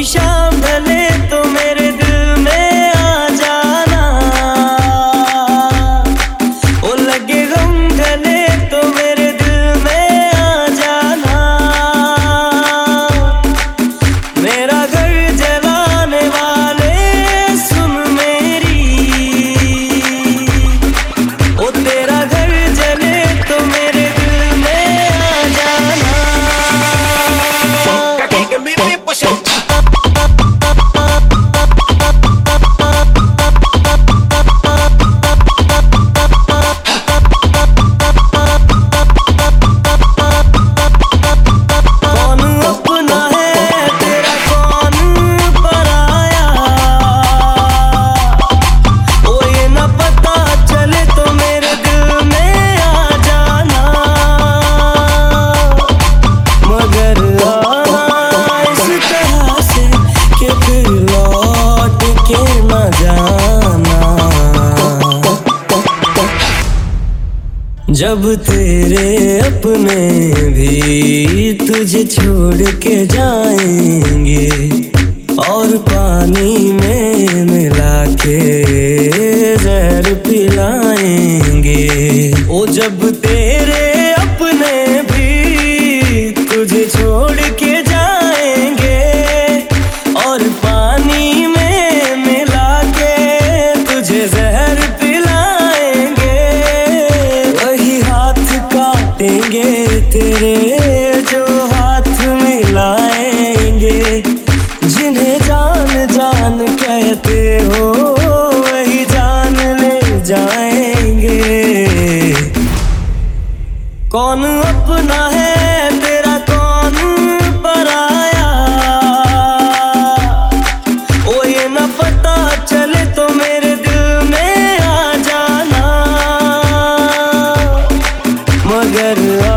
অভিশাপ जब तेरे अपने भी तुझे छोड़ के जाएँगे और पानी में मिला के जहर पिलाएँगे। ओ जब तेरे अपने भी तुझे छोड़ तेरे जो हाथ मिलाएँगे जिन्हें जान जान कहते हो, वही जान ले जाएँगे। कौन अपना है, तेरा कौन पराया? ओ ये न पता चले तो मेरे दिल में आ जाना। मगर